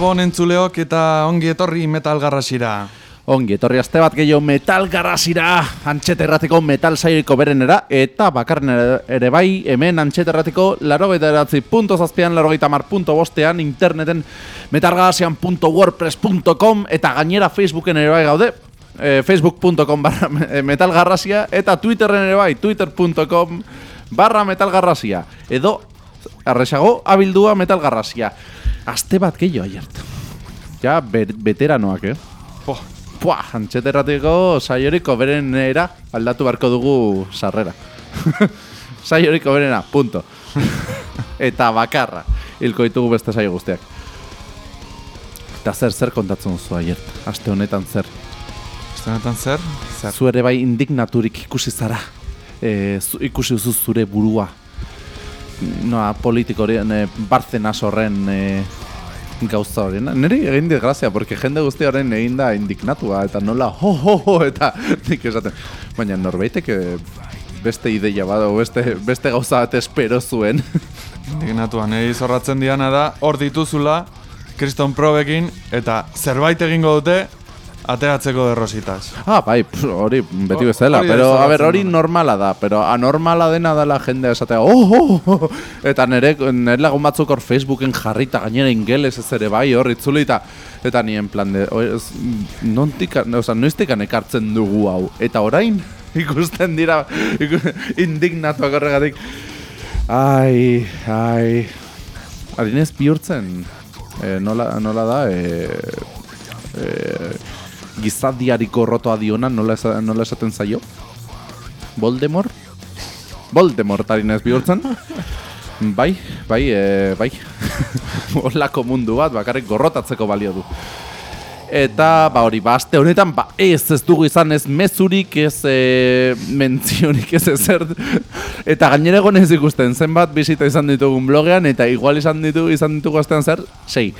Gabon entzuleok eta ongi etorri metal garrasira. Ongi, etorri aste bat gehiago metal garrasira antxeterratiko metal sairiko berenera eta bakarren ere, bai hemen antxeterratiko larogeita eratzi punto zazpian, larogeita mar punto bostean interneten metalgarrasian.wordpress.com eta gainera Facebooken ere bai gaude e, facebook.com barra metalgarrasia eta twitterren ere bai twitter.com barra metalgarrasia edo arresago abildua metalgarrasia aste bat gehiago aiert ja, ber, veteranoak, eh? Po, Pua, antxeterratiko saioriko beren era aldatu beharko dugu sarrera. saioriko berena, punto. Eta bakarra, hilko ditugu beste saio guztiak. Eta zer, zer kontatzen zu aiert, aste honetan zer. Zenetan zer? Zer? Zu ere bai indignaturik ikusi zara. E, zu, ikusi duzu zure burua. Noa, politikorien, e, Barcenas horren e, gauza horien. Neri egin dit grazia, porque jende guzti horren egin da indignatua, eta nola ho ho ho, eta nik esaten. Baina norbaitek eh, beste ideia bada, beste, beste gauza bat espero zuen. Indignatuan, nahi zorratzen diana da, hor dituzula, kriston probekin, eta zerbait egingo dute, ateratzeko derrositas. ah, bai, pf, hori beti bezala, pero, a ber, hori da. normala da, pero anormala dena dela jende esatea, oh, oh, oh, eta nire, nire lagun batzuk hor Facebooken jarrita gainera ingeles ez ere bai, hor itzuli, eta, eta nien plan de, oi, ez, nontik, oza, noiztikan ekartzen dugu hau, eta orain, ikusten dira, iku, indignatuak horregatik, ai, ai, harinez bihurtzen, e, nola, nola da, e, e, gizadiariko rotoa diona, nola, esa, nola esaten zaio? Voldemort? Voldemort harinez bihurtzen? Bai, bai, e, bai. Olako mundu bat, bakarrik gorrotatzeko balio du. Eta, ba hori, ba, aste honetan, ba, ez ez dugu izan ez mezurik, ez e, mentzionik, ez ezer. Eta gainera egon ez ikusten, zenbat bisita izan ditugun blogean, eta igual izan ditu izan ditugu astean zer, sei.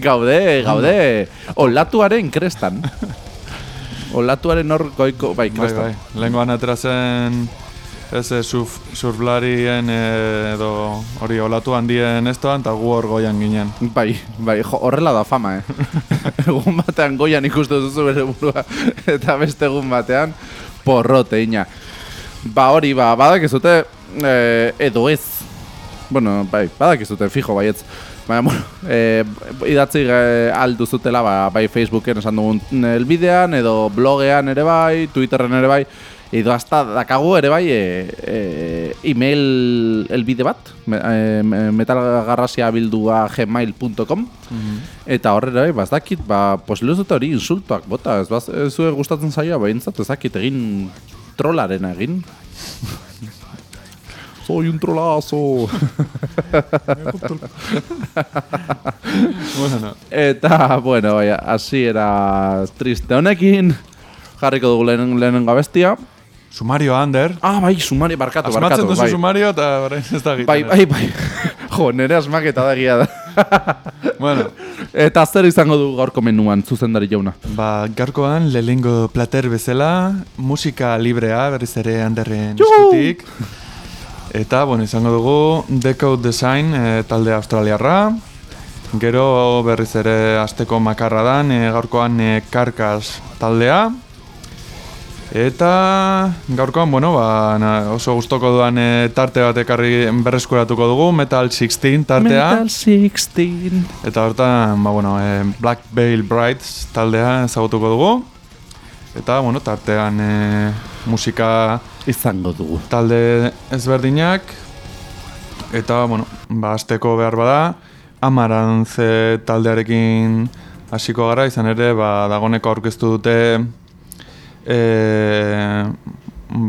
Gaude, gaude, olatuaren krestan. Olatuaren hor goiko, bai, bai, krestan. bai. Lehengoan atera zen, ez eh, surf, surflarien eh, edo hori olatu handien estoan, eta gu hor goian ginen. Bai, bai, jo, horrela da fama, eh. egun batean goian ikustu duzu bere burua, eta beste egun batean porrote ina. Ba hori, ba, badakizute, eh, edo ez. Bueno, bai, badakizute, fijo, baietz. Baina, bueno, eh, idatzi eh, aldu zutela, ba, bai Facebooken esan dugun elbidean, edo blogean ere bai, Twitterren ere bai, edo hasta dakagu ere bai e, e, email elbide bat, me, e, metalgarrasia bildua gmail.com Eta horrela, bai, bazdakit, ba, posible dute hori insultoak bota, ez baz, ez gustatzen zaioa, behintzat ez dakit egin trolarena egin. Soy un trolazo. bueno, Eta, bueno, bai, hasi era triste honekin, jarriko dugu lehenen, lehenengo abestia. Sumario Ander. Ah, bai, sumari, barkatu, Asmatzen barkatu, duzu bai. sumario eta ez da. Bai, bai, bai. Jo, nire asmaketa da egia da. Bueno, Eta zer izango du gaurko menuan, zuzendari jauna. ba, gaurkoan lehengo plater bezala, musika librea berriz ere Anderren eskutik. Eta, bueno, izango dugu Decode Design e, talde australiarra. Gero berriz ere asteko makarra dan, e, gaurkoan e, Karkas taldea. Eta gaurkoan, bueno, ba, na, oso gustoko duan e, tarte bat ekarri berreskuratuko dugu, Metal 16 tartea. Metal 16. Eta hortan, ba, bueno, e, Black Veil Brides taldea ezagutuko dugu. Eta, bueno, tartean e, musika Izango dugu. talde ezberdinak. Eta, bueno, ba, azteko behar bada, Amarantze taldearekin hasiko gara, izan ere, ba, dagoneko aurkeztu dute e,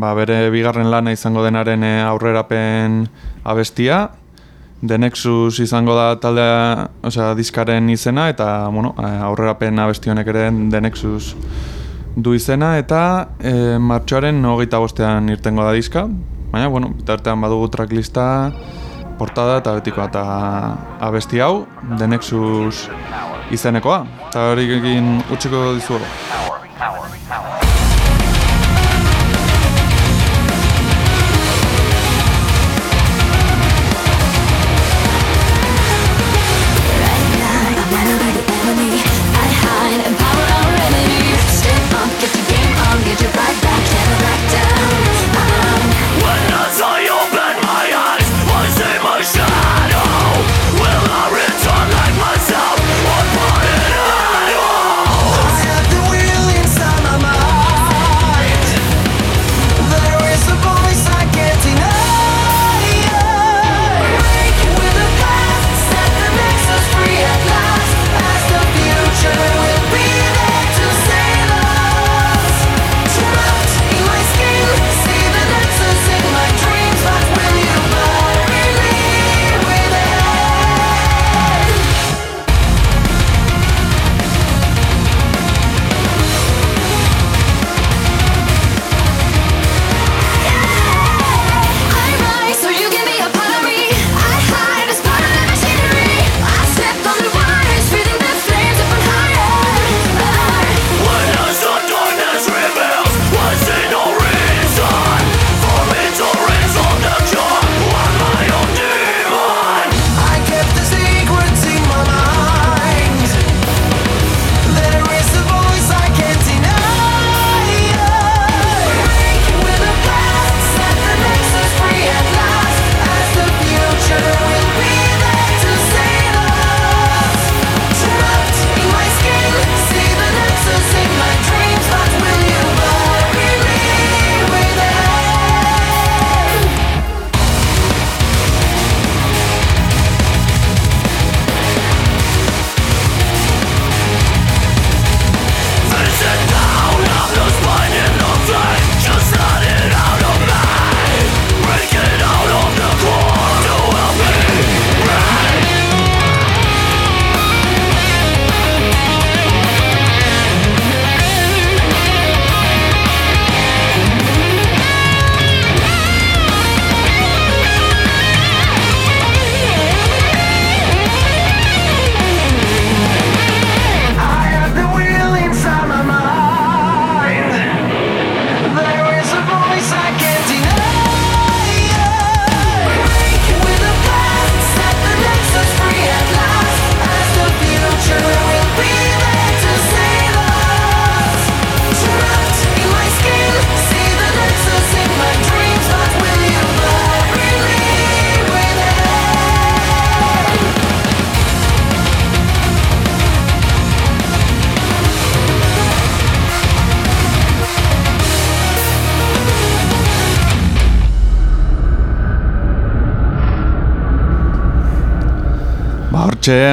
ba, bere bigarren lana izango denaren e, aurrerapen abestia. The Nexus izango da taldea, osea, diskaren izena, eta, bueno, aurrerapen abesti honek ere The Nexus du izena, eta e, martxoaren hogeita bostean irtengo da diska. Baina, bueno, bitartean badugu tracklista, portada eta betikoa eta abesti hau, The Nexus izenekoa. Eta hori egin utziko dizugu.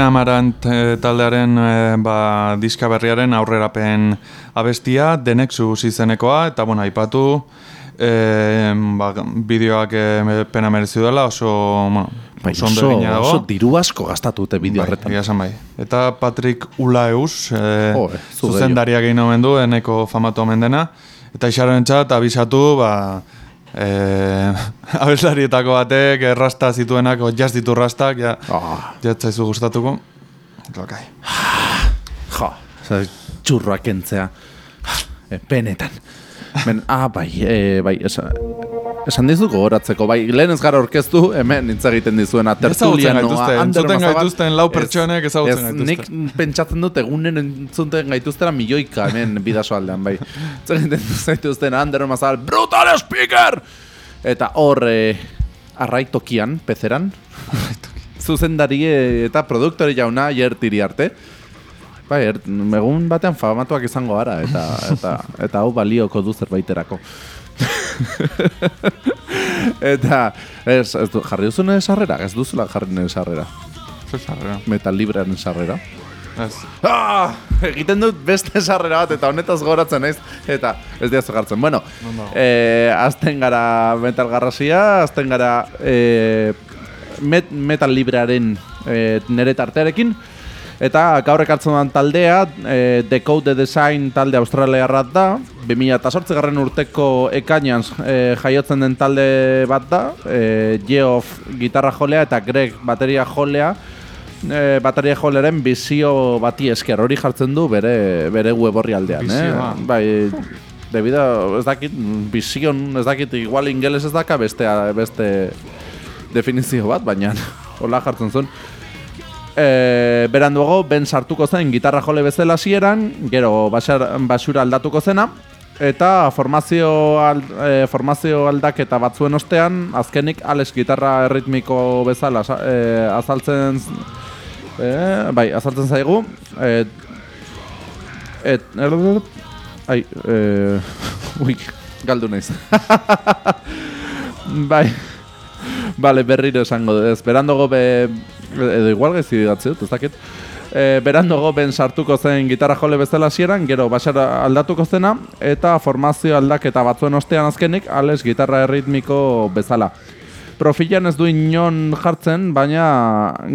Txe Amarant eh, taldearen eh, ba, diska berriaren aurrerapen abestia, Denexus izenekoa, eta bueno, aipatu eh, ba, bideoak eh, pena merezi dela, oso, bueno, Bai, oso oso, diru asko gastatu dute bideo Bai, horretan. bai. Eta Patrick Ulaeus, eh, zu zuzendariak egin omen du, eneko famatu omen dena. Eta isaren txat, abisatu, ba, eh, abeslarietako batek, errasta zituenak, o jaz ditu rastak, ja, Ah, jatzaizu gustatuko. Lokai. jo, oza, txurroak kentzea. Eh, benetan. Ben, ah, bai, eh, bai, esan, esan dizuko goratzeko, bai, lehen ez gara orkestu, hemen hitz egiten dizuena, tertulianoa, Ander gaituzten lau pertsonek ezagutzen ez, gaituzte. Nik pentsatzen dut egunen entzuten gaituztera milioika hemen bidaso aldean, bai. Hitz egiten zaituzten Ander Mazabal, brutal speaker! Eta hor, eh, arraitokian, pezeran, zuzendari eh, eta produktore jauna jertiri arte. Bai, er, egun batean famatuak izango gara, eta, eta, eta hau balioko du zerbaiterako. eta, ez, ez du, jarri duzu nire sarrera? Ez duzula jarri nire sarrera. Zuzarra. Metal librearen sarrera. Ez. Ah, egiten dut beste sarrera bat, eta honetaz goratzen naiz, eta ez diazu jartzen. Bueno, Ondo. eh, azten gara metal garrasia, azten gara eh, met, metal librearen eh, nere tartearekin, eta gaur ekartzen dudan taldea, eh, Decode the Design talde australiarra da, 2008 garren urteko ekainan eh, jaiotzen den talde bat da, eh, Geoff gitarra jolea eta Greg bateria jolea, e, bateria joleren bizio bati esker hori jartzen du bere bere web horri aldean, Bizioa. eh? Bai, debido, ez dakit, bizion, ez dakit, igual ingeles ez daka beste, beste definizio bat, baina hola jartzen zuen. E, beranduago, ben sartuko zen gitarra jole bezala hasieran, gero basar, basura aldatuko zena, eta formazio, al, e, formazio aldaketa batzuen ostean, azkenik Alex gitarra erritmiko bezala e, azaltzen e, bai, azaltzen zaigu. E, et, ai, e, ui, galdu naiz. bai, Vale, berriro esango berandogo be... Edo igual gezi datzi dut, ez dakit. E, berandogo ben sartuko zen gitarra jole bezala hasieran, gero basara aldatuko zena, eta formazio aldaketa batzuen ostean azkenik, ales gitarra erritmiko bezala. Profilan ez du inon jartzen, baina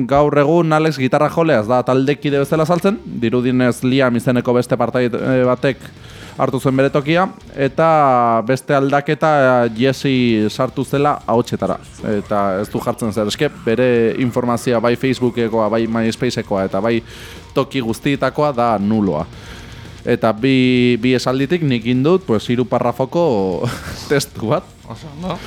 gaur egun Alex gitarra jolea ez da taldekide bezala saltzen, dirudinez Liam izeneko beste partai batek hartu zuen bere tokia, eta beste aldaketa eh, Jesse sartu zela ahotsetara. Eta ez du jartzen zer, eske bere informazioa bai Facebookekoa, bai MySpaceekoa, eta bai toki guztietakoa da nuloa. Eta bi, bi esalditik nik indut, pues, hiru parrafoko testu bat. Oso, ondo.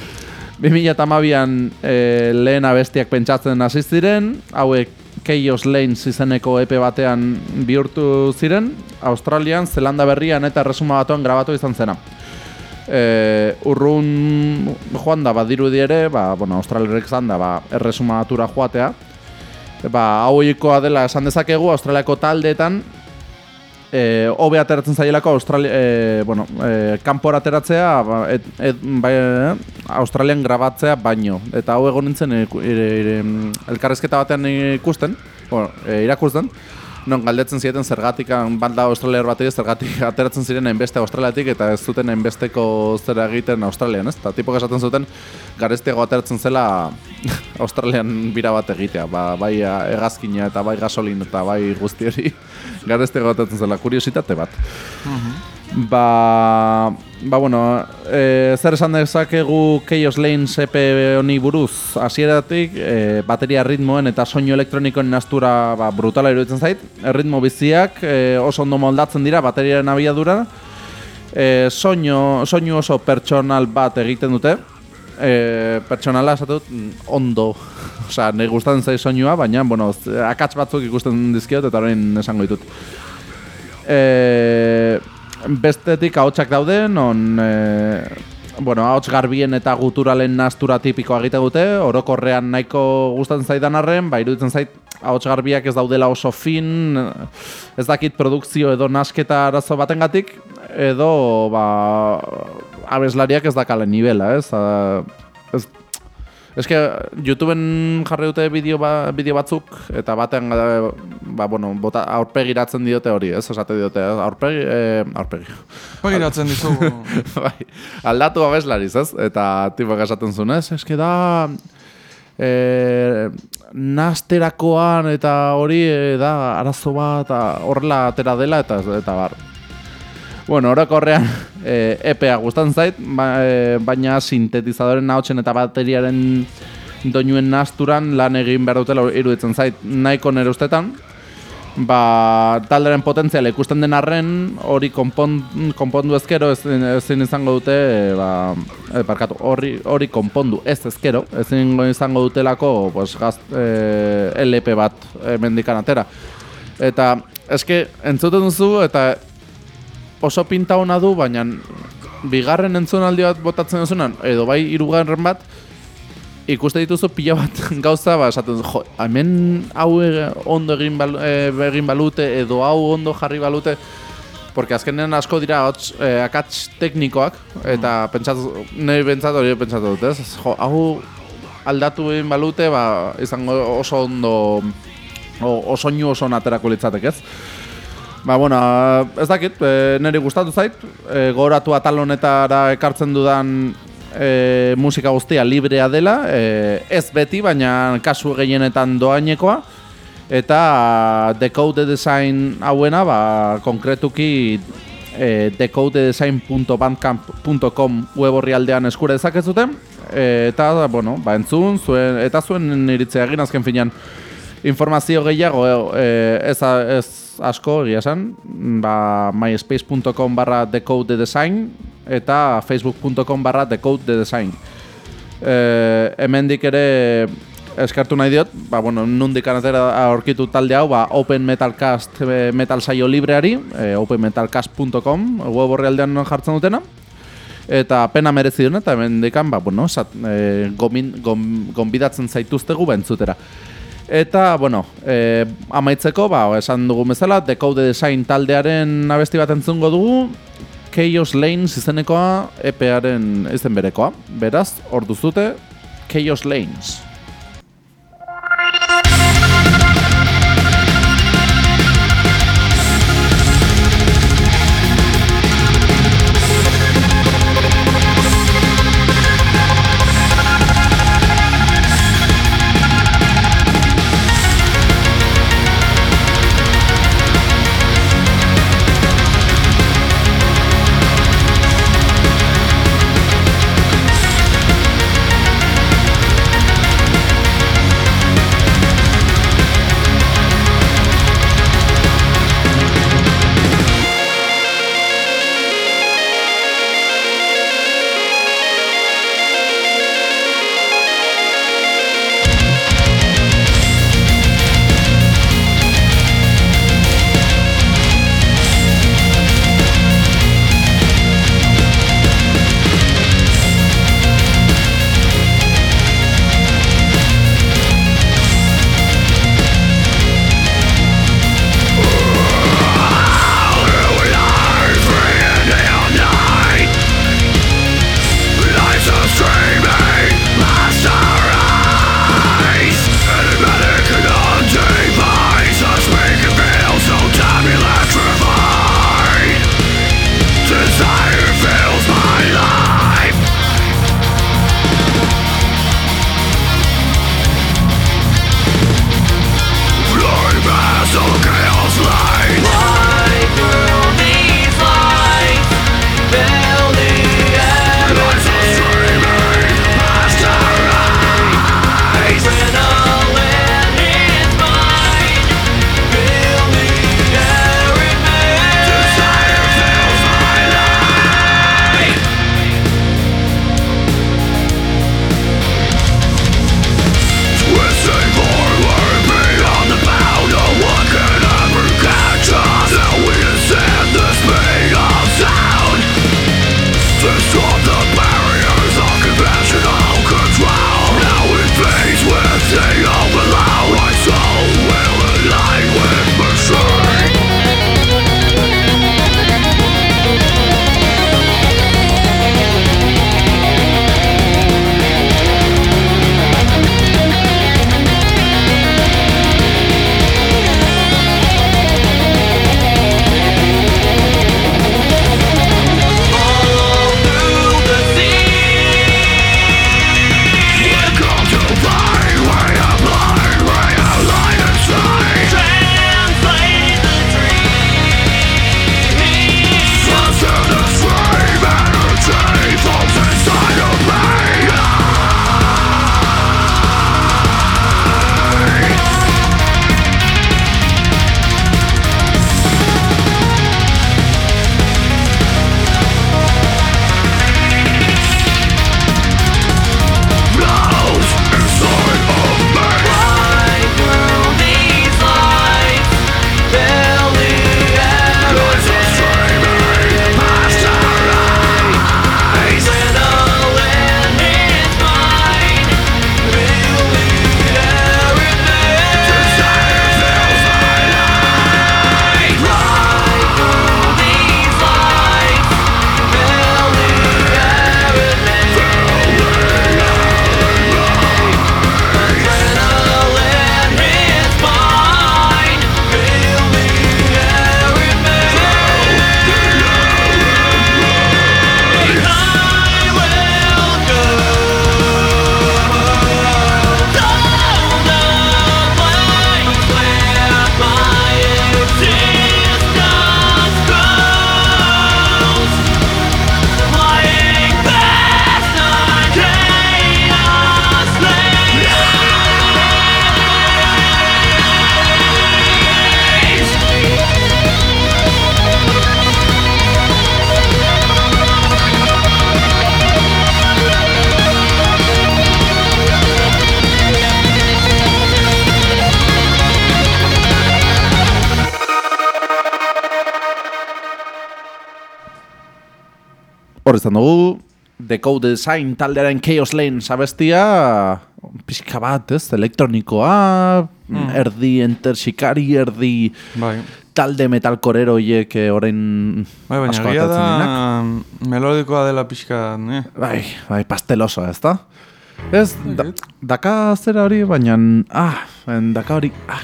2008an e, lehen abestiak pentsatzen hasi ziren, hauek Chaos Lanes izeneko EP batean bihurtu ziren, Australian, Zelanda berrian eta resuma batuan grabatu izan zena. E, urrun joan da badirudi ere, ba, bueno, Australiarek zan da, ba, erresuma batura joatea. Ba, hauikoa dela esan dezakegu, Australiako taldeetan, e, hobe ateratzen zaielako Australia, e, bueno, e, kanpora ateratzea, ba, et, et, eh, Australian grabatzea baino. Eta hau egon nintzen e, elkarrezketa batean ikusten, bueno, e, irakusten, non galdetzen zieten zergatik banda australiar batek zergatik ateratzen ziren enbeste australiatik eta ez zuten enbesteko zera egiten australian, ez? Eta tipok esaten zuten garestiago ateratzen zela australian bira bat egitea, ba, bai a, hegazkina eta bai gasolin eta bai guzti hori garestiago ateratzen zela, kuriositate bat. Ba, ba bueno, e, zer esan dezakegu Chaos Lanes EP honi buruz hasieratik e, bateria ritmoen eta soinu elektronikoen nastura ba, brutala iruditzen zait. Erritmo biziak e, oso ondo moldatzen dira bateriaren abiadura. E, soinu, soinu oso pertsonal bat egiten dute. E, pertsonala esatu dut mm, ondo. Osea, nahi gustatzen zait soinua, baina bueno, akats batzuk ikusten dizkiot eta orain esango ditut. E, bestetik ahotsak daude, non e, bueno, ahots garbien eta guturalen nastura tipikoa egite dute, orokorrean nahiko gustatzen zaidan arren, ba iruditzen zait ahots garbiak ez daudela oso fin, ez dakit produkzio edo nasketa arazo batengatik edo ba abeslariak ez dakale nivela, ez? A, ez Eske, YouTubeen jarri dute bideo, ba, bideo batzuk, eta batean, eh, ba, bueno, bota, aurpegiratzen diote hori, ez? Esate diote, eh? aurpegi, eh, aurpegi. Pagiratzen dizugu. bai, aldatu abeslariz, ez? Eta tipok esaten zuen, ez? Eske da, e, nasterakoan eta hori e, da arazo bat horrela atera dela eta eta bar. Bueno, orokorrean e, EPA gustan zait, ba, e, baina sintetizadoren ahotsen eta bateriaren doinuen nasturan lan egin behar dutela iruditzen zait nahiko nere ustetan. Ba, talderen potentzial ikusten den arren hori konpon, konpondu ezkero ezin, ezin izango dute e, ba, e, barkatu, hori, hori konpondu ez ezkero ezin izango dutelako pues, gaz, e, LP bat e, mendikan atera eta eske entzuten duzu eta oso pinta hona du, baina bigarren entzunaldi bat botatzen duzunan, edo bai hirugarren bat, ikuste dituzu pila bat gauza, ba, esaten jo, hemen hau e, ondo egin, bal, e, egin balute, edo hau ondo jarri balute, porque azkenean asko dira hots, e, akats teknikoak, eta mm. pentsatu, nahi pentsatu hori pentsatu dut, ez? Jo, hau aldatu egin balute, ba, izango oso ondo, o, oso oso naterako litzatek, ez? Ba, bueno, ez dakit, e, niri gustatu zait, e, goratu atal honetara ekartzen dudan e, musika guztia librea dela, e, ez beti, baina kasu gehienetan doainekoa, eta decode design hauena, ba, konkretuki e, decodedesign.bandcamp.com web horri aldean eskure dezakezuten, e, eta, bueno, ba, entzun, zuen, eta zuen iritzea egin azken finean, informazio gehiago e, ez, ez asko, egia esan, ba, myspace.com barra decode design eta facebook.com barra decode design. E, hemendik ere eskartu nahi diot, ba, bueno, nundik anatera aurkitu talde hau, ba, Open Metalcast e, metal saio libreari, e, openmetalcast.com, web horri aldean jartzen dutena. Eta pena merezi duen, eta hemen dikan, ba, bueno, sat, e, gomin, gombidatzen zaituztegu bentzutera. Eta, bueno, e, amaitzeko, ba, esan dugu bezala, Decode Design taldearen abesti bat entzungo dugu, Chaos Lanes izenekoa, EPEaren izen berekoa. Beraz, hor duzute, Chaos Lanes. Izan dugu, Decode Design taldearen Chaos Lane sabestia, pixka bat, ez, elektronikoa, Mm. erdi enter shikari, erdi Bai. talde metalkorero hiek eh, orain Bai, baina asko da melodikoa dela pixka, eh? Bai, bai, pasteloso, ez da? Ez, da, daka zera hori, baina, ah, en daka hori, ah.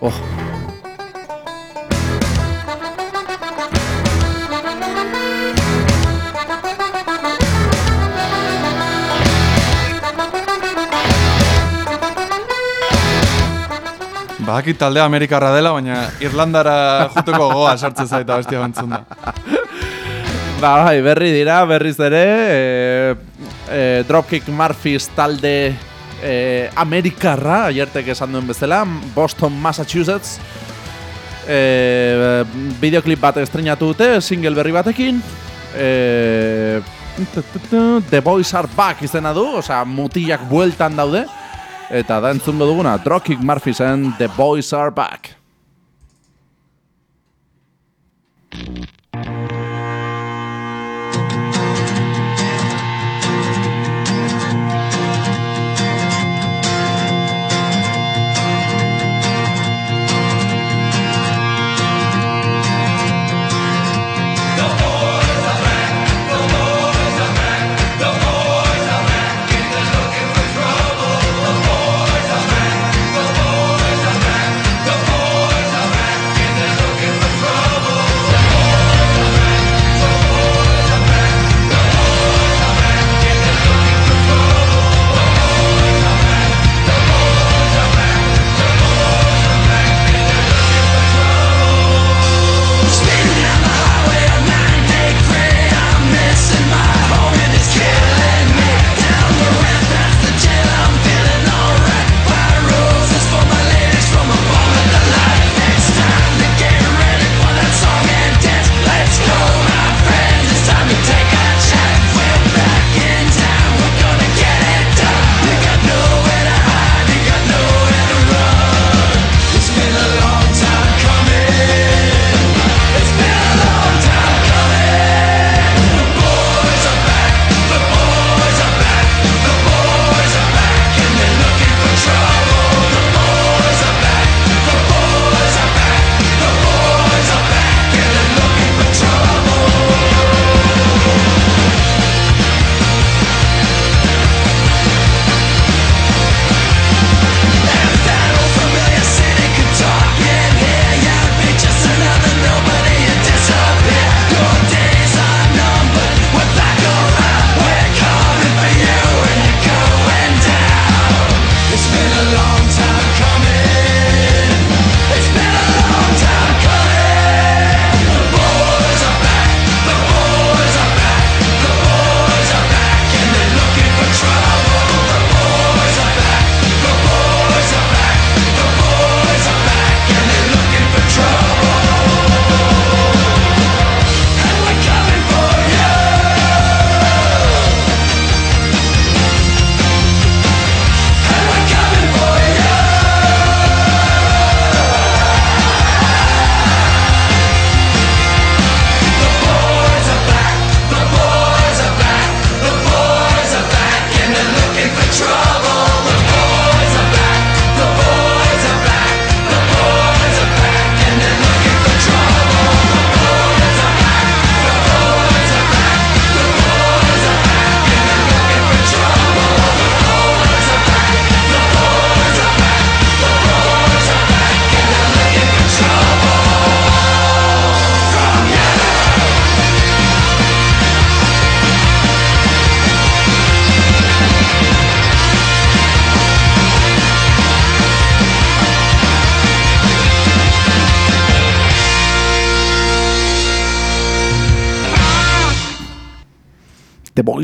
Oh, Badakit taldea Amerikarra dela, baina Irlandara juteko goa sartzen zaita bestia bantzun da. Ba, bai, berri dira, berriz ere, e, e, Dropkick Murphys talde e, Amerikarra, aiertek esan duen bezala, Boston, Massachusetts, e, videoklip bat estrenatu dute, single berri batekin, e, The Boys Are Back izena du, osea, mutilak bueltan daude, eta da entzungo duguna, Dropkick Murphys The Boys Are Back.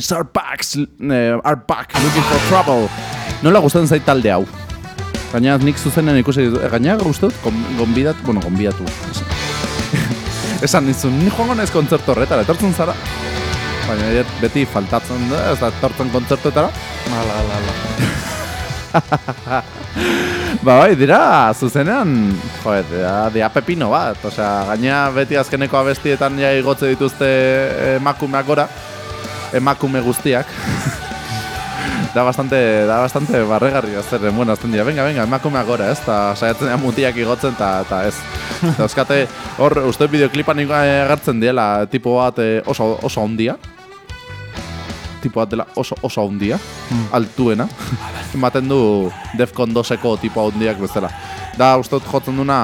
Boys are back, eh, are back looking for trouble. Nola gustatzen zait talde hau? Gaina nik zuzenen ikusi ditu. Gaina gustot gonbidat, bueno, gonbidatu. Esan nizun, ni joango naiz kontzertu horretara, etortzen zara? Baina beti faltatzen da, ez da etortzen kontzertuetara. Ala, ala, ala. ba bai, dira, zuzenean, joet, dira, dira pepino bat, osea, gaina beti azkeneko abestietan ja igotze dituzte emakumeak gora, emakume guztiak. da bastante, da bastante barregarria zer, bueno, azten dira, venga, venga, emakumeak gora, ez, eta saiatzen dira mutiak igotzen, eta ta ez. Euskate, hor, uste bideoklipan agertzen diela, tipo bat eh, oso, oso ondia, tipo bat dela oso, oso ondia, altuena, ematen du Defcon 2eko tipo handiak bezala. Da, uste dut jotzen duna,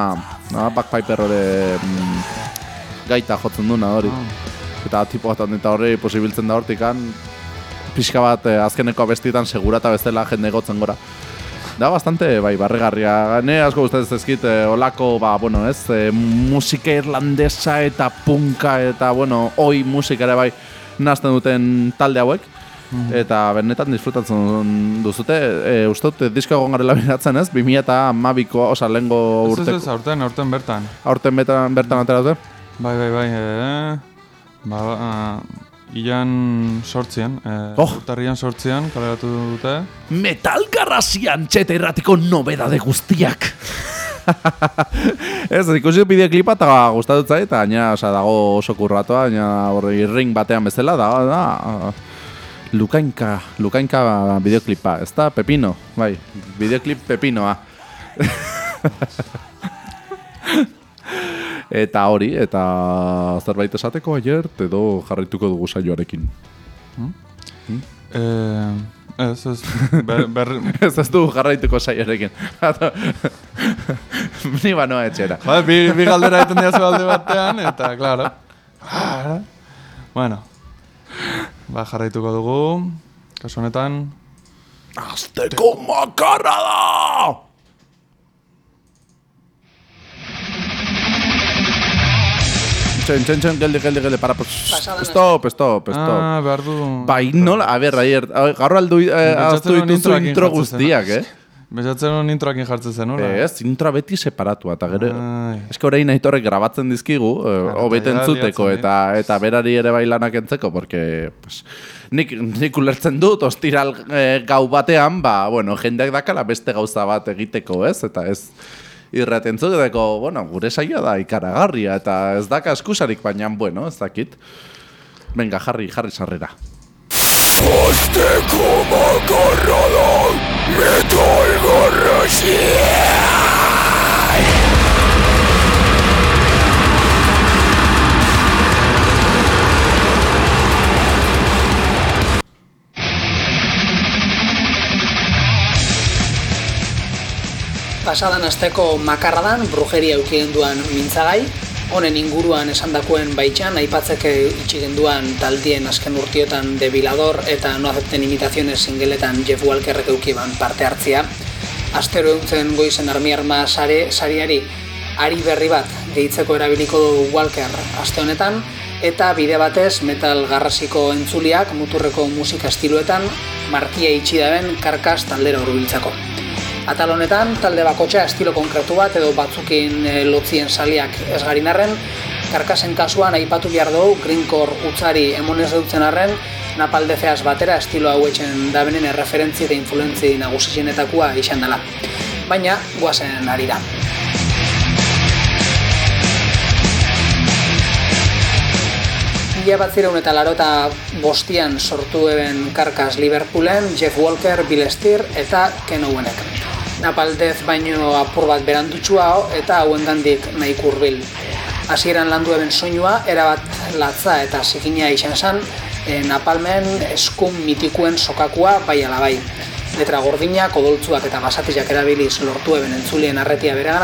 na, backpiper hori mm, gaita jotzen duna hori. Eta tipo bat eta hori posibiltzen da hortikan, pixka bat eh, azkeneko abestietan segura eta bestela jende gotzen gora. Da bastante, bai, barregarria. Ne asko gustez ezkit, eh, olako, ba, bueno, ez, eh, musika irlandesa eta punka eta, bueno, oi musika ere bai nazten duten talde hauek. Eta benetan disfrutatzen duzute, e, uste dut disko egon garela beratzen ez, 2000 eta amabiko, oza, lehengo Ez ez urteko, ez, aurten, aurten bertan. aurten bertan, bertan atera dute. Bai, bai, bai, e, ba, ba, ilan sortzian, e, Oh! urtarrian sortzian, kaleratu dute. Metal garrasian txete erratiko nobedade guztiak. ez, ikusi dut bideoklipa eta gustatut zait, eta gaina, osea, dago oso kurratua, gaina horri ring batean bezala, da, da, Lukainka, Lukainka bideoklipa, ez da, Pepino, bai, bideoklip Pepinoa. eta hori, eta zerbait esateko aier, edo jarraituko dugu saioarekin. E, ez, ez, ber, ber, ez ez du jarraituko saioarekin. Ni banoa etxera. Ba, bi, bi galdera egiten diazu alde batean, eta, klaro. Ah, Bueno, ba, jarraituko dugu, kasu honetan, Azteko makarra da! Txen, txen, txen, geldi, geldi, geldi, para, stop, stop, stop. ah, behar du... Bai, nola, a ber, aier, gaur aldu, eh, aztu dituzu intro guztiak, eh? Bezatzen hon introakin jartzen zen, hola? Ez, introa beti separatua, eta gero, eske orain aitorrek grabatzen dizkigu, eh, hobeten zuteko, eta eta berari ere bai lanak entzeko, porque, pues, nik, nik ulertzen dut, ostiral eh, gau batean, ba, bueno, jendeak dakala beste gauza bat egiteko, ez? Eta ez irraten zuteko, bueno, gure saioa da ikaragarria, eta ez daka eskusarik, baina, bueno, ez dakit. Venga, jarri, jarri sarrera. Osteko makarra da, metal Pasadan asteko makarradan brujeria eukien duan mintzagai, honen inguruan esandakoen baitxan, aipatzeke itxigen duan taldien azken urtiotan debilador eta no acepten imitaciones singeletan Jeff Walkerrek eukiban parte hartzia. Astero euntzen goizen armi arma sare, sariari ari berri bat gehitzeko erabiliko du Walker aste honetan, eta bide batez metal garrasiko entzuliak muturreko musika estiluetan markia itxi daben karkas taldera hurbiltzako. Atal honetan, talde bakotxa estilo konkretu bat edo batzukin e, lotzien saliak ez garin arren, karkasen kasuan aipatu behar dugu Greencore utzari emonez dutzen arren, napaldefeaz batera estilo hauetxen dabenen erreferentzi eta influentzi nagusienetakoa izan dela. Baina, guazen ari da. Mila bat zireun eta larota bostian sortu eben karkas Liverpoolen, Jeff Walker, Bill Steer eta Ken Owenek. Napaldez baino apur bat berandutxua eta hauengandik nahi kurbil. Hasieran landu eben soinua, erabat latza eta zikina izan zen, e, napalmen eskun mitikuen sokakua bai alabai. Letra gordinak, odoltzuak eta basatizak erabiliz lortu eben entzulien arretia bere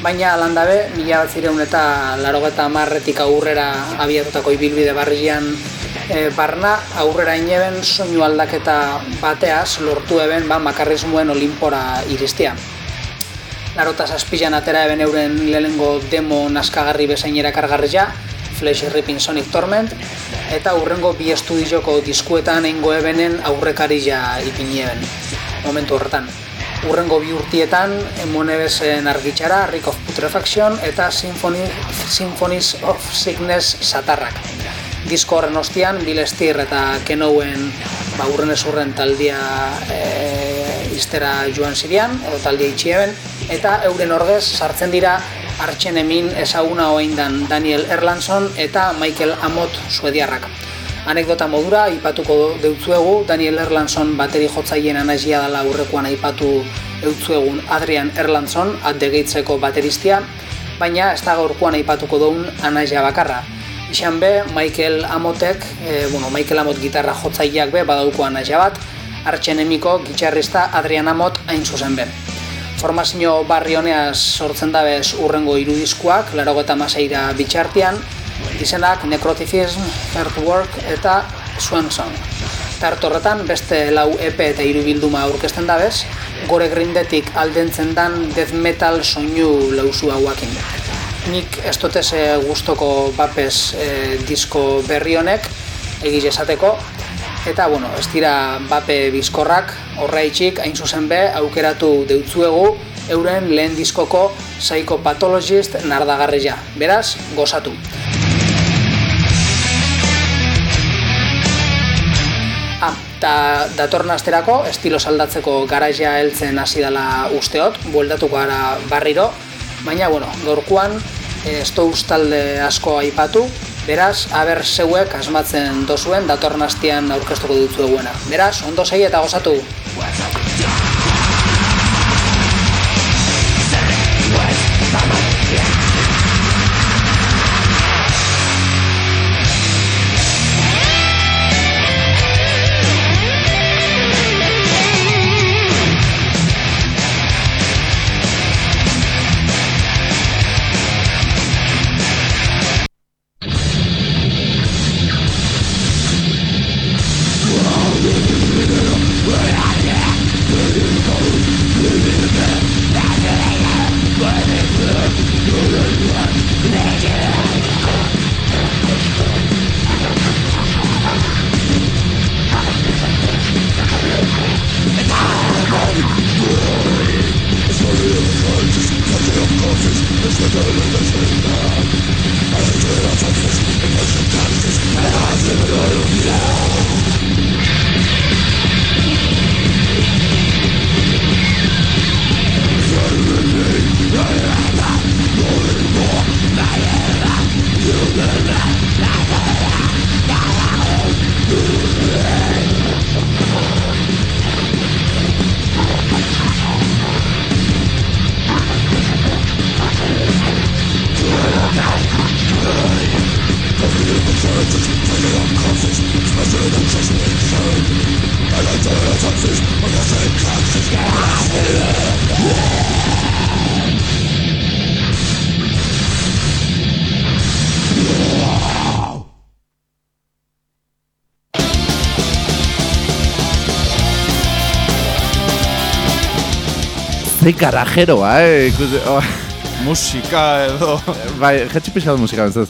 baina landabe, mila bat zireun eta larogeta marretik aurrera abiatutako ibilbide barrian e, barna aurrera ineben soinu aldaketa bateaz lortu eben ba, makarrismoen olimpora iristia. Larota zazpizan atera eben euren lehenengo demo naskagarri bezain erakargarria, Flash Ripping Sonic Torment, eta urrengo bi estudioko diskuetan eingo ebenen aurrekarila ipini eben, momentu horretan. Urrengo bi urtietan, Monebesen argitxara, Rick of Putrefaction eta Symphony, Symphonies of Sickness satarrak. Disko horren ostian, Bill Steer eta Kenowen ba, urren ez urren taldia e, iztera joan zirean, edo talde itxieben, eta euren ordez sartzen dira hartzen emin ezaguna hoein dan Daniel Erlandson eta Michael Amott suediarrak. Anekdota modura, aipatuko deutzuegu, Daniel Erlandson bateri jotzaien anaizia dela urrekoan aipatu eutzuegun Adrian Erlandson, addegeitzeko bateristia, baina ez da gaurkoan aipatuko duen anaizia bakarra. Ixan be, Michael Amotek, e, bueno, Michael Amot gitarra jotzaileak be badauko anaizia bat, hartxenemiko gitxarrista Adrian Amot hain zuzen be. Formazio barri honeaz sortzen dabez urrengo irudizkoak, laro maseira bitxartian, izenak Necroticism, Heart Work eta Swan Song. Tartorretan beste lau EP eta irubilduma aurkezten dabez, gore grindetik aldentzen dan death metal soinu lausu hauakin. Nik ez dutese gustoko bapes e, disko berri honek, egiz esateko, eta bueno, ez dira bape bizkorrak, horreitxik, hain zuzen be, aukeratu deutzuegu, euren lehen diskoko Psycho Pathologist nardagarria. Beraz, gozatu. Eta datorren asterako, estilo saldatzeko garaia heltzen hasi dela usteot, bueldatuko gara barriro, baina, bueno, gaurkoan, ez talde asko aipatu, beraz, aber zeuek asmatzen dozuen datorren astean aurkeztuko dutzu eguena. Beraz, ondo segi eta gozatu! Ze garajeroa, eh? Ikusi- oh, Musika edo... bai, jetxi pixka du musika, ez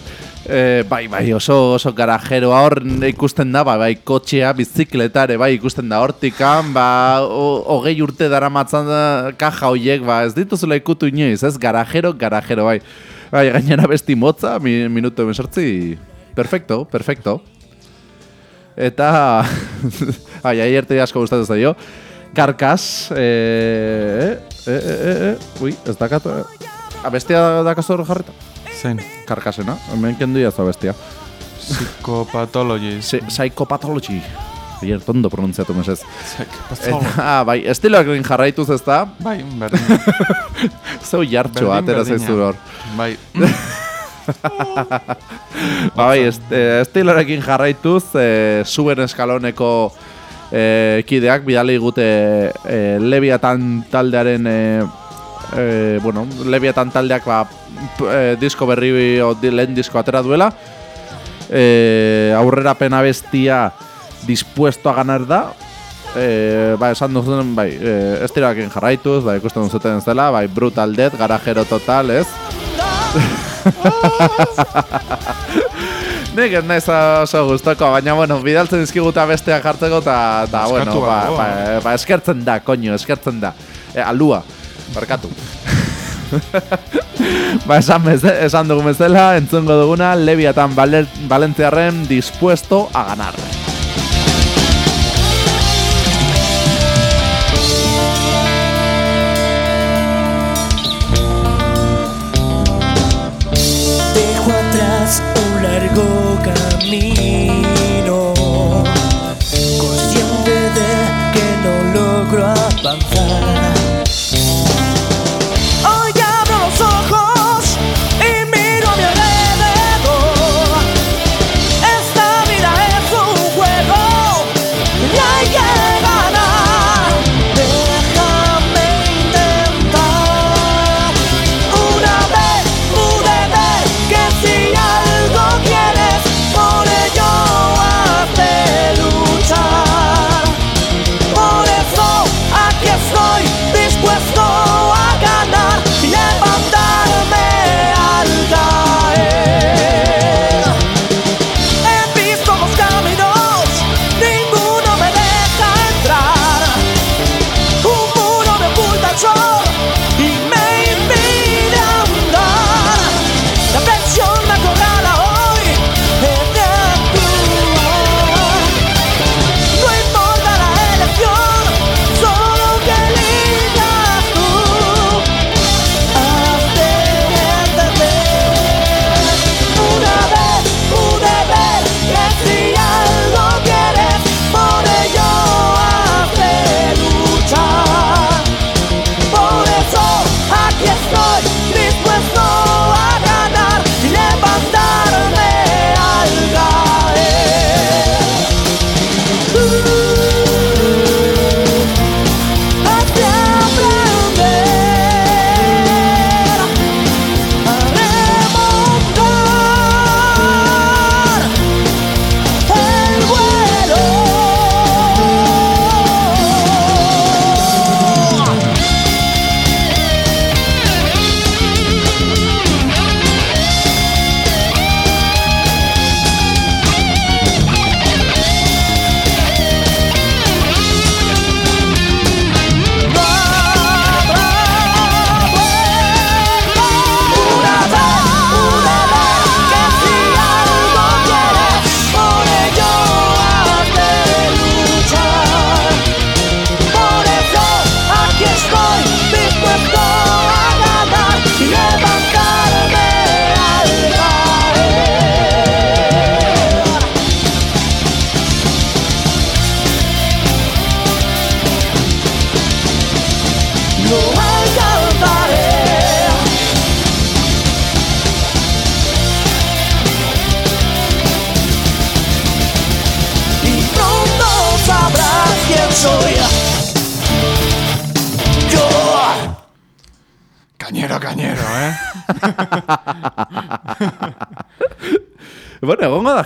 Eh, bai, bai, oso, oso garajeroa hor ikusten da, bai, bai, kotxea, bizikletare, bai, ikusten da hortikan, ba, hogei urte dara matzan da, kaja hoiek, ba, ez dituzula ikutu inoiz, ez, garajero, garajero, bai. Bai, gainera besti motza, mi, minuto hemen sortzi, perfecto, perfecto. Eta, bai, aierte asko gustatu zaio. Karkas, eh, eh, eh, eh, eh, ui, ez dakat, eh, abestia dakazu hor jarrita? Zein? Karkasena, hemen kendu jazu abestia. Psychopatology. Se, psychopathology. Bier, tondo pronuntziatu mesez. Eta, ah, bai, estiloak egin jarraituz ez da, Bai, berdin. zeu jartxo Berdin, atera zaizu hor. Bai. Ba, bai, est, estilorekin jarraituz, eh, zuen eskaloneko eh, kideak bidali gute eh, Leviatan taldearen eh, eh, bueno, Leviatan taldeak ba, eh, disko berri o di- lehen disko atera duela. Eh, aurrerapen abestia dispuesto a ganar da. Eh, ba, esan duzuen, bai, eh, estiloakin jarraituz, bai, ikusten duzuten ez dela, bai, brutal death, garajero total, ez? Nik ez naiz oso gustoko, baina bueno, bidaltzen dizkiguta besteak jartzeko eta bueno, ba, dago. ba, ba, eskertzen da, koño, eskertzen da. E, alua, barkatu. ba, esan, beze, esan dugu bezala, entzungo duguna, Leviatan Vale- Valentziarren dispuesto a ganar.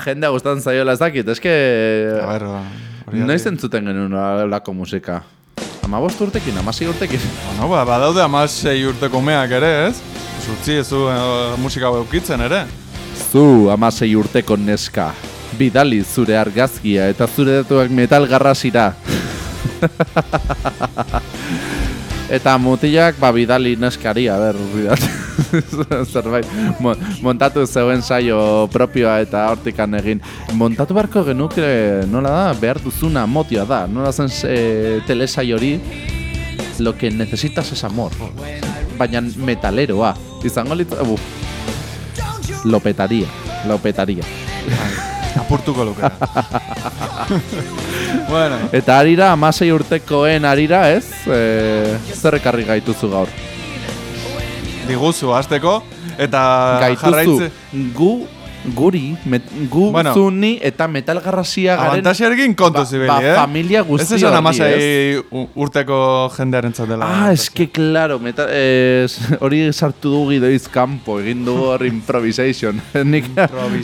Jendea gustatzen zaiola ez dakit, eske... A ber, ba, Noiz entzuten genuen olako musika? Amabost urtekin, amasi urtekin. Bueno, ba, badaude amasei urteko meak ere, ez? Zutzi ez du eh, musika beukitzen ere. Zu, amasei urteko neska. Bidali zure argazkia eta zure datuak metal garrasira. eta mutilak, ba, bidali neskari, a ber, bidali. zerbait, Mo- montatu zeuen saio propioa eta hortikan egin. Montatu beharko genuke, nola da, behar duzuna motioa da, nola zen e, telesai hori, lo que necesitas es amor. Baina metaleroa. Izango litz... Uf, lo petaría, lo petaría. Apurtuko lukera. bueno, Eta arira, amasei urtekoen arira, ez? E, zer ekarri gaituzu gaur? diguzu hasteko eta gaituzu jarraitze... gu, guri, met, gu Bueno. zuni eta metal garrasia garen... Abantasiarekin kontu ba- zibili, ba, eh? familia guzti Ez esan amasei urteko jendearen dela. Ah, eske, claro, meta, es, hori sartu du gidoiz kanpo, egin dugu hor improvisation. Nik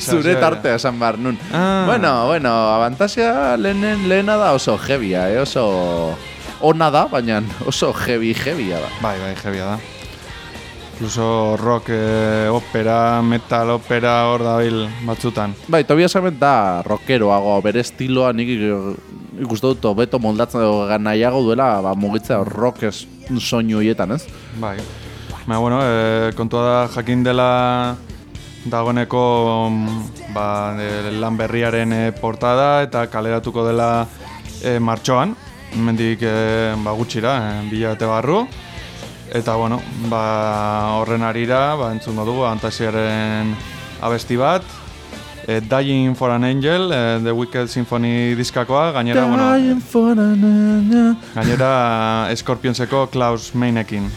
zure tartea esan behar nun. Ah. Bueno, bueno, abantasia lehenen, lehena da oso heavya, eh? oso ona da, baina oso heavy heavya da. Bai, bai, jebia da. Incluso rock, eh, opera, metal, opera hor dabil batzutan. Bai, Tobias Hammett da rockeroago, bere estiloa nik ik- ikusten dut beto moldatzen nahiago duela ba, mugitzea rock soinu horietan, ez? Bai. Baina, bueno, e, kontua da jakin dela dagoeneko mm, ba, e, lan berriaren e, portada eta kaleratuko dela e, martxoan, mendik e, ba, gutxira, e, bila bete barru. Eta, bueno, ba, horren arira, ba, entzungo dugu, antasiaren abesti bat, e, Dying for an Angel, e, The Wicked Symphony diskakoa, gainera, bueno, Dying for an angel. gainera Scorpionseko Klaus Meinekin.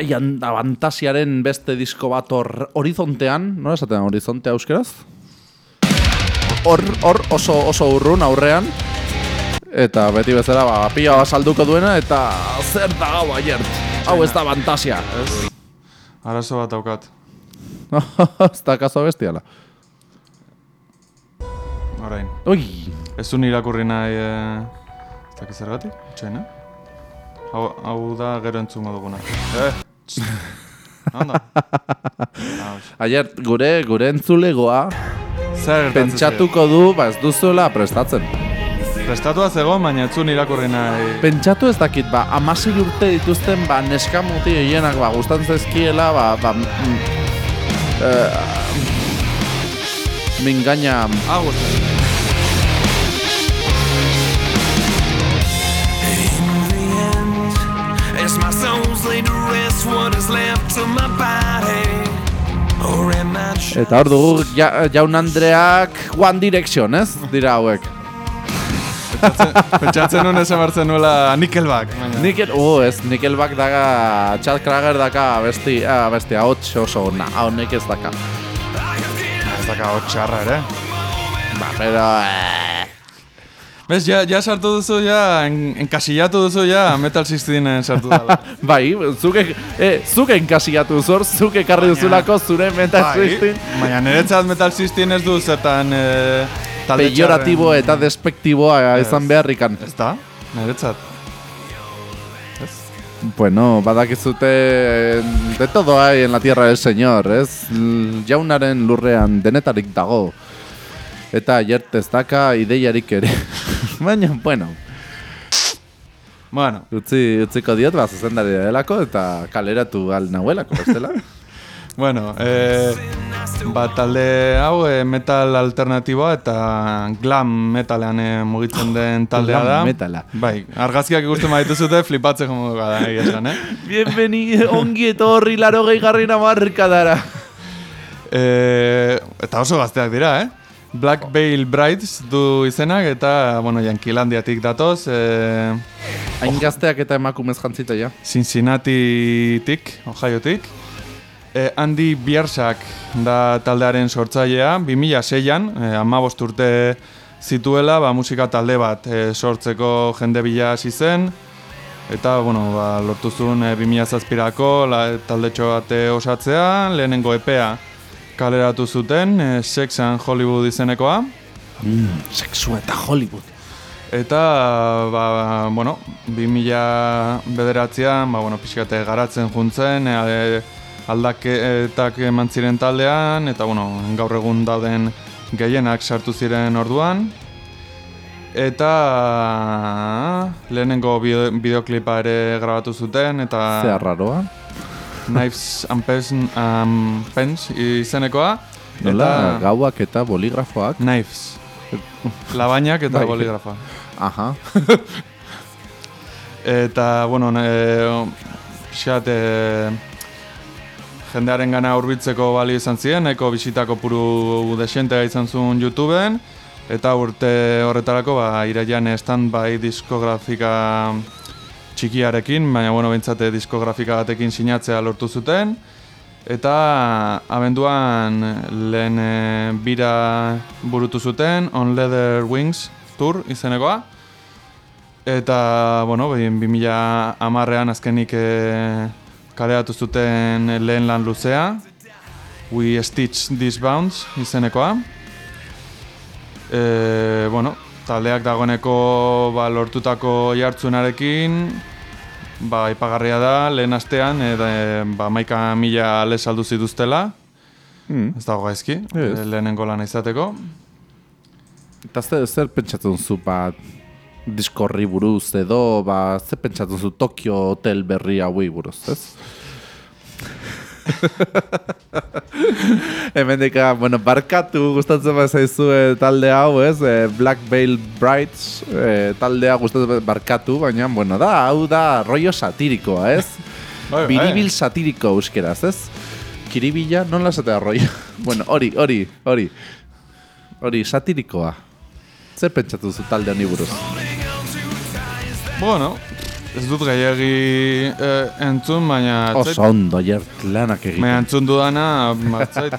Bai, an- abantasiaren beste disko bat hor horizontean, nola esaten da horizontea euskeraz? hor, hor oso, oso urrun aurrean. Eta beti bezala, ba, pila salduko duena, eta zer da gau aiert. Hau ez da fantasia. Arazo bat daukat. ez da kaso bestiala. Orain. Ui, Ez du irakurri nahi... Eh, ez dakit zergatik? Txaina? Hau, hau da gero entzungo duguna. Eh! Aiert, gure, gure entzulegoa, Zer pentsatuko du, ba ez duzuela prestatzen. Prestatua zegoen, baina ez zuen irakurri nahi... Pentsatu ez dakit, ba, amasei urte dituzten, ba, neska muti hienak, ba, gustan zaizkiela, ba, ba, mm, eh, mingaina, Ah, gustatzen. Eta hor dugu ja, jaun Andreak One Direction, ez? Dira hauek. Pentsatzen nuen esan bartzen nuela Nickelback. Nickel, oh, ez, Nickelback daga, Chad Krager daka besti, ah, besti, ahots oso, na, honek ez daka. Ez daka hot txarra ere. Ba, pero, eh, Bez, ja, ja sartu duzu, ja, en, enkasillatu duzu, ja, Metal 16 sartu dala. bai, zuke, eh, zuke enkasiatu zor, zuke karri duzulako zure Metal Bai, System. baina niretzat Metal 16 ez du zertan Peyoratibo txarren- eta despektiboa izan beharrikan. Ez da, niretzat. Bueno, badakizute de todo hay en la tierra del señor, ez? Jaunaren lurrean denetarik dago. Eta jert ez daka ideiarik ere. Baina, bueno, Bueno, utzi, utziko diot, ba, zuzendari delako eta kaleratu al nahuelako, bestela. bueno, eh, ba, talde hau eh, metal alternatiboa eta glam metalean eh, mugitzen den taldea Glam da. metala. Bai, argazkiak ikusten badituzute flipatzeko moduko da, egia esan, eh? Bienveni, ongi etorri laro gehi garrina markadara. Eh, eta oso gazteak dira, eh? Black Veil Brides du izenak eta, bueno, Yankilandiatik datoz, eh, Hain gazteak eta emakumez jantzita ja. Cincinnati-tik, Ohiotik. Eh, Andy Biersak da taldearen sortzailea, 2006an, eh, amabost urte zituela, ba, musika talde bat eh, sortzeko jende bila hasi zen, eta, bueno, ba, lortu zuen eh, 2007ako la, taldetxo bate osatzea, lehenengo epea kaleratu zuten, eh, Sex and Hollywood izenekoa, Mm, sexu eta Hollywood. Eta, ba, bueno, 2000 bederatzean, ba, bueno, pixkate garatzen juntzen, e, aldaketak eman ziren taldean, eta, bueno, gaur egun dauden gehienak sartu ziren orduan. Eta lehenengo bideo, bideoklipa ere grabatu zuten, eta Zea raroa. Knives and Pens, um, Pens izenekoa. Nola, eta gauak eta boligrafoak. Knives. Labainak eta Bai. boligrafa. Aha. Eta, bueno, e, pixat, e, jendearen gana urbitzeko balio izan ziren, nahiko bisitako puru desentea izan zuen YouTubeen, eta urte horretarako, ba, iraian stand-by diskografika txikiarekin, baina, bueno, bintzate diskografika batekin sinatzea lortu zuten, eta abenduan lehen e, bira burutu zuten, On Leather Wings Tour izenekoa, Eta, bueno, behin 2000 amarrean azkenik e, kaleratu zuten lehen lan luzea, We Stitch These Bounds izenekoa. E, bueno, taldeak dagoeneko ba, lortutako jartzunarekin, ba, ipagarria da, lehen astean, e, ba, maika mila ale saldu zituztela, Mm. ez dago gaizki, Ez. e, lehenengo lana izateko. Eta zer, zer pentsatzen zu, ba, diskorri buruz edo, ba, zer pentsatzen zu Tokio hotel berri hauei buruz, ez? Hemendika, bueno, barkatu gustatzen bat zaizu eh, talde hau, ez? Eh, Black Veil Brides eh, taldea gustatzen bat barkatu, baina, bueno, da, hau da rollo satirikoa, ez? Bai, bai. Biribil satiriko euskeraz, ez? Kiribila, nola esatea rollo? bueno, hori, hori, hori. Hori, satirikoa. Zer pentsatu zu talde honi buruz? Bueno, ez dut gehiagi eh, entzun, baina... Oso ondo, jert lanak egiten. Baina entzun dudana, batzait,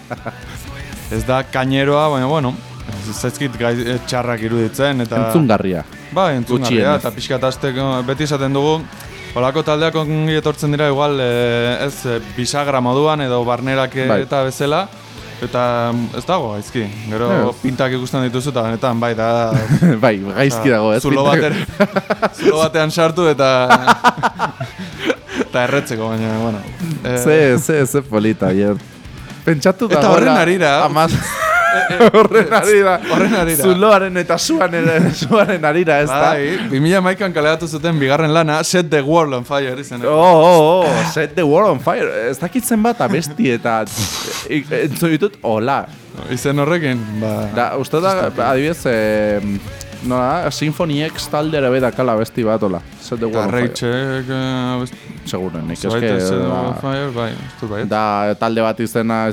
ez da kaineroa, baina bueno, ez zaizkit gai, eh, txarrak iruditzen, eta... Entzungarria. Ba, entzungarria, Gutxienez. eta pixka eta azteko, beti esaten dugu, Olako taldeak ongi etortzen dira igual eh, ez eh, bisagra moduan edo barnerak eh, Bai. eta bezala eta mm, ez dago gaizki. Gero Ez. pintak ikusten dituzu eta benetan bai da bai, gaizki dago, ez? Zulo, bater, zulo batean sartu eta eta erretzeko baina bueno. Eh, Ze, ze, ze polita, jer. Pentsatu da. Eta horren harira. Amaz... horren harira. Horren harira. Zuloaren eta suan ere, suaren harira, ez da? Bai, 2000 maikan kaleratu zuten bigarren lana, Set the World on Fire izen. Oh, oh, oh, set the world on fire. Ez dakitzen bat abesti eta entzun ditut, hola. Izen horrekin, ba... Da, uste da, adibidez, eh, nola, Symphony X taldera beda kala abesti bat, hola. Set the world fire. Rage, eh, Seguren, nik eske, bai, bai. da talde bat izena,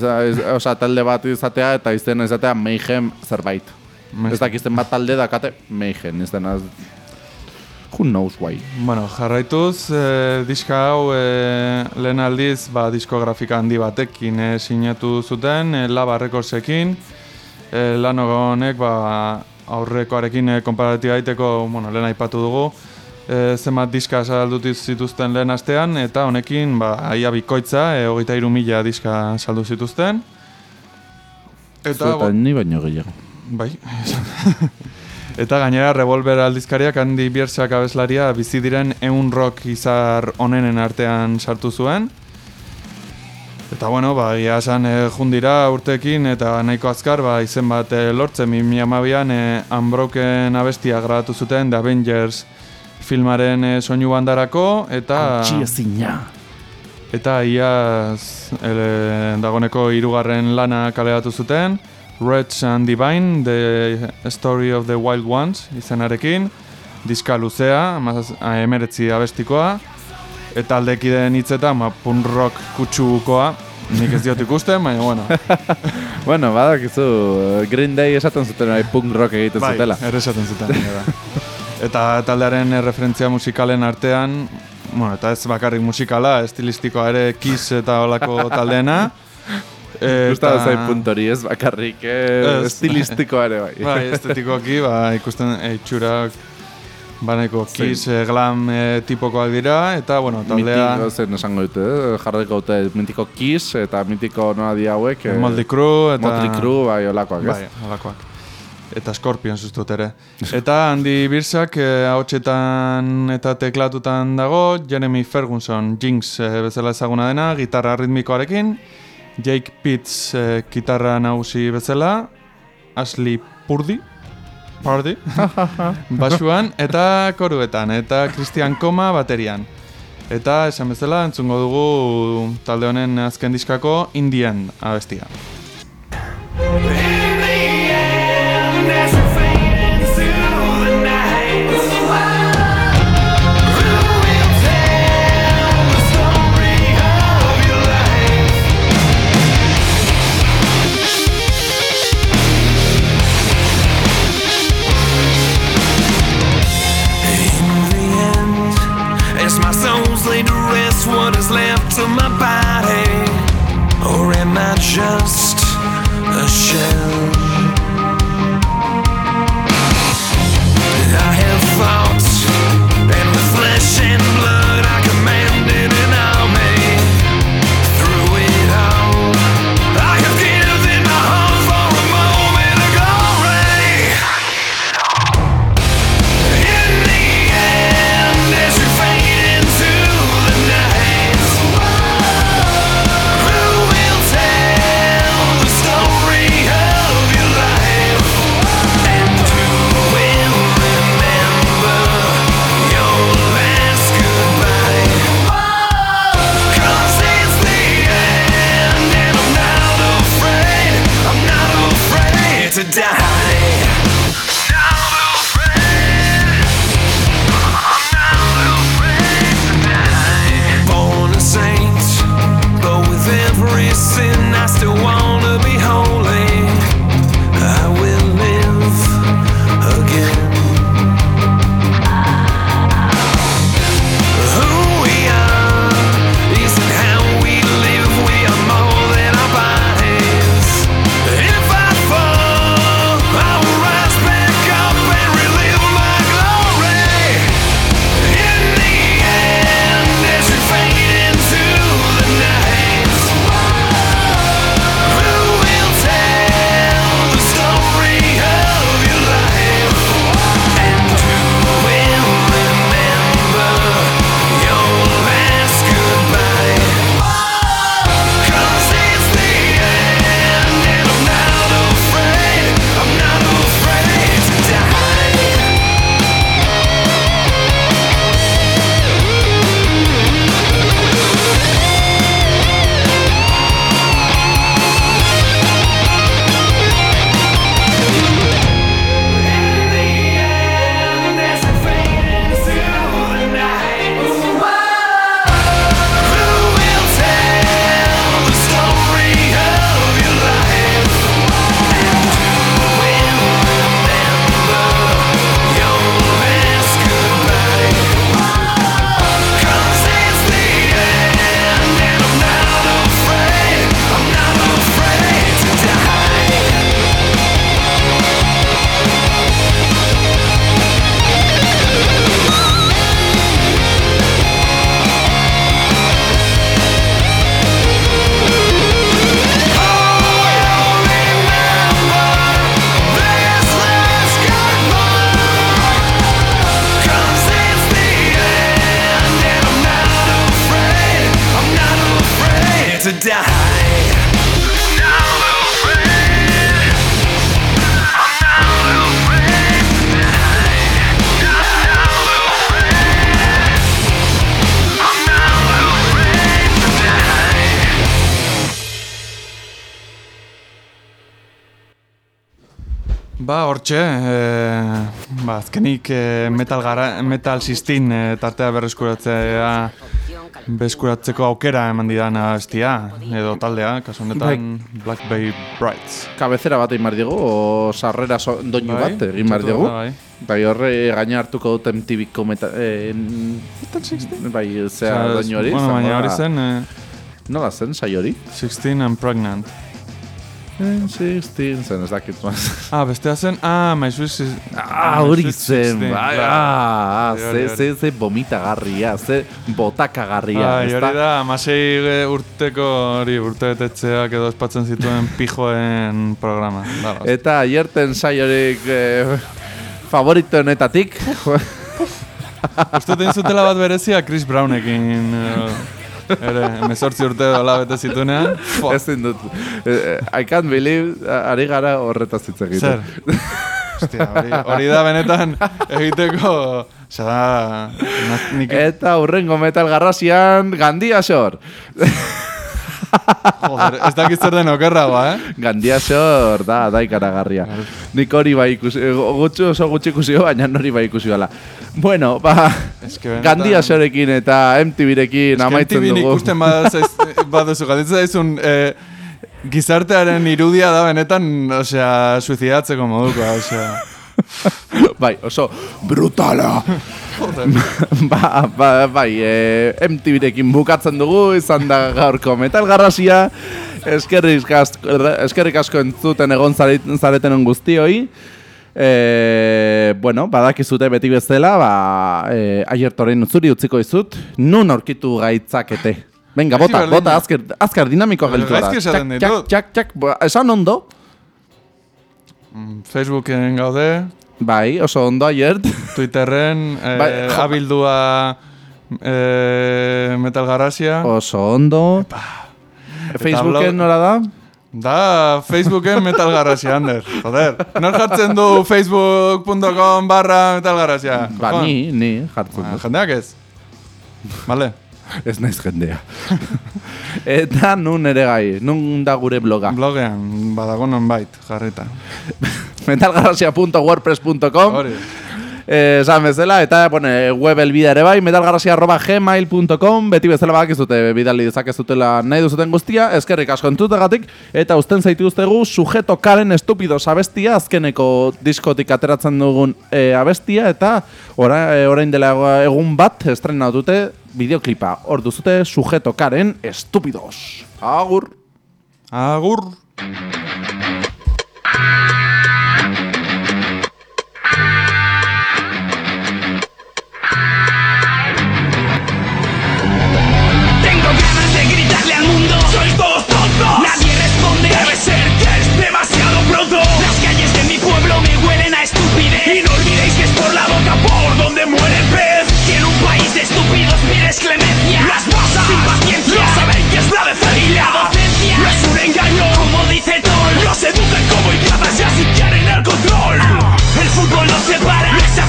osea, talde bat izatea eta izena izatea Mayhem zerbait. Mayhem. Ez dakizten bat talde dakate Mayhem, izena Who knows why? Bueno, jarraituz, eh, diska hau eh, lehen aldiz ba, diskografika handi batekin eh, sinatu zuten, eh, Recordsekin. Eh, lan honek ba, aurrekoarekin eh, konparatiba daiteko, bueno, lehen aipatu dugu, eh, zenbat diska saldu zituzten lehen astean, eta honekin ba, aia bikoitza, eh, hogeita iru mila diska saldu zituzten. Eta, Eta bo- ni baino gehiago. Bai. Eta gainera Revolver aldizkariak handi biersak abeslaria bizi diren eun rock izar onenen artean sartu zuen. Eta bueno, ba, egia esan e, jundira urtekin eta nahiko azkar ba, izen bat e, lortzen 2012an e, Unbroken abestia grabatu zuten The Avengers filmaren e, soinu bandarako eta Txiezina. eta iaz e, dagoneko hirugarren lana kaleratu zuten Reds and Divine, The Story of the Wild Ones izenarekin, diska luzea, emeretzi abestikoa, eta aldekideen hitzetan, ma, punk rock kutsukoa, nik ez diot ikusten, baina bueno, Bueno, badakizu, Green Day esaten zuten bai, punk rock egiten bai, zutela. ere esaten zuten. bai. eta taldearen eh, referentzia musikalen artean, bueno, eta ez bakarrik musikala, estilistikoa ere Kiss eta olako taldeena. Gustatu zait puntori, ez bakarrik, eh, estilistikoa ere bai. Bai, estetikoki, ba, ikusten eitxurak baneko kiss, eh, glam eh, tipokoak dira, eta, bueno, taldea Mitiko, zen esango dute, eh? jarriko dute mitiko Kiss eta mitiko noa di hauek. eh, Moldy Crew, eta... Motley Crue, bai, olakoak, ez? Bai, halakoak. Eta Scorpion zuztut ere. Eta handi birsak eh, ahotsetan eta teklatutan dago, Jeremy Ferguson, Jinx eh, bezala ezaguna dena, gitarra ritmikoarekin, Jake Pitts eh, gitarra nagusi bezala, Ashley Purdy, Pardy, basuan, eta koruetan, eta Christian Koma baterian. Eta esan bezala entzungo dugu talde honen azken diskako Indian abestia. Of my body? Or am I just a shell? Azkenik e, metal, gara, metal sistin e, tartea berreskuratzea berreskuratzeko aukera eman didan abestia, edo taldea, kasu honetan Black Bay Brights. Kabezera bat egin digu, o sarrera so, doinu Bai, bat egin behar da, bai. Bai, horre gaina hartuko dut MTV-ko meta... Eh, bai, zea Osea, doinu hori. Bueno, baina hori da- zen e, Nola zen, sai hori? 16 and Pregnant. Eh, 16, zen ez dakit maz. Ah, bestea zen, ah, My Sweet Sis- Ah, hori zen, 16, bai, claro. ah, ze, ze, ze vomitagarria, ze botakagarria, Bai, ezta? hori da, amasei urteko hori urte betetzeak edo espatzen zituen pijoen programa. Da, da. Eta aierten saiorik eh, favoritoenetatik, Uste dut egin zutela bat berezia Chris Brownekin eh, ere, emezortzi urte edo labete zituenean. Fua, ezin dut. Eh, I can't believe, ari gara horretaz hitz egiten. Zer? Ostia, hori, hori da benetan egiteko... Osa da... Nik, Eta hurrengo metal garrasian, gandia xor. Joder, ez dakit zer den okerragoa, eh? Gandia xor, da, da ikaragarria. Nik hori bai ikusi, eh, gutxi oso gutxi ikusi baina hori bai ikusi bala. Bueno, ba, Eske benetan- gandia xorekin eta MTV-rekin amaitzen dugu. ikusten badazaiz- baduzu, galditzen daizun... Eh, Gizartearen irudia da benetan, osea, suizidatzeko modukoa, osea... bai, oso brutala. ba, ba, bai, e, MTV-rekin bukatzen dugu, izan da gaurko metal garrasia. Eskerrik asko, eskerrik asko entzuten egon zaret- zaretenen guztioi. E, bueno, badakizute beti bezala, ba, e, aiertoren zuri utziko izut, nun aurkitu gaitzakete. Venga, bota, bota, azker, azker dinamikoa gelditu da. Txak, txak, txak, ba, esan ondo, Mm, Facebooken gaude, bai, oso ondo aiert. Twitterren, eh, Bai, abildua eh, Metal Garrasia. Oso ondo. Facebooken blog- nora da? Da, Facebooken Metal Garrasia, Ander. Joder, nor jartzen du facebook.com barra Metal Garrasia? Ba, ni, ni, jartzen Ah, dut. jendeak ez? Vale. Ez naiz jendea. Eta nun ere gai, nun da gure bloga. Blogean, badago nonbait, jarrita. metalgarrasia.wordpress.com Hori. Esan bezala, eta bueno, web elbida ere bai, metalgarrasia.gmail.com Beti bezala badakizute bidali dezakezutela nahi duzuten guztia Eskerrik asko entutegatik Eta uzten zaitu sujeto karen estupidos abestia Azkeneko diskotik ateratzen dugun eh, abestia Eta ora, eh, orain dela egun bat estrenatu dute bideoklipa. Hor duzute sujeto karen estupidos. Agur. Agur. Tengo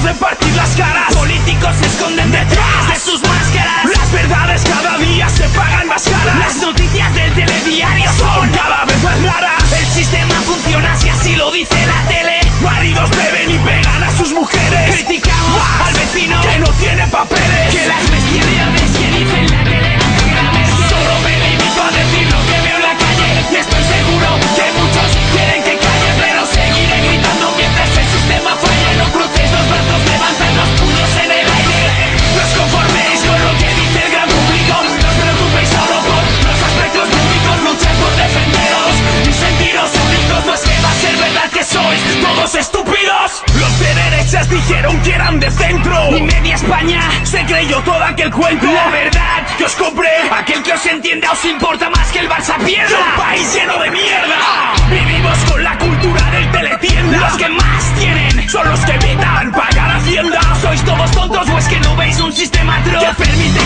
separa Les hacen partir las caras. Políticos se esconden detrás de sus máscaras. Las verdades cada día se pagan más caras. Las noticias del telediario son cada vez más raras. El sistema funciona si así lo dice la tele. Maridos beben y pegan a sus mujeres. Criticamos al vecino que no tiene papeles. Que las bestialidades que dice en la estúpidos. Los de derechas dijeron que eran de centro. Y media España se creyó todo aquel cuento. La verdad que os compré. Aquel que os entienda os importa más que el Barça pierda. Un país lleno de mierda. Vivimos con la cultura del teletienda. Los que más tienen son los que evitan pagar hacienda. ¿Sois todos tontos o es que no veis un sistema atroz Que permite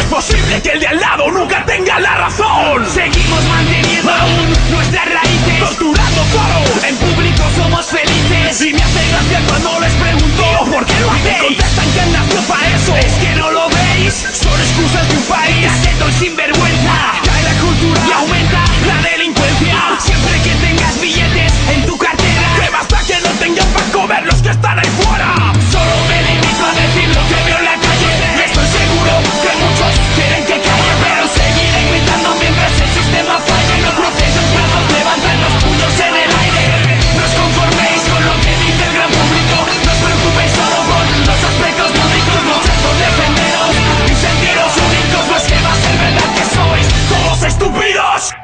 Es posible que el de al lado nunca tenga la razón? Seguimos manteniendo aún nuestras raíces, torturando coros. En público somos felices. Y me hace gracia cuando les pregunto por qué lo hacéis. Contestan que han nacido para eso. Es que no lo veis. Son excusas de un país. Cateto y sinvergüenza. Cae la cultura y aumenta la delincuencia. Siempre que tengas billetes en tu cartera. Que basta que no tengas para comer los que están ahí fuera.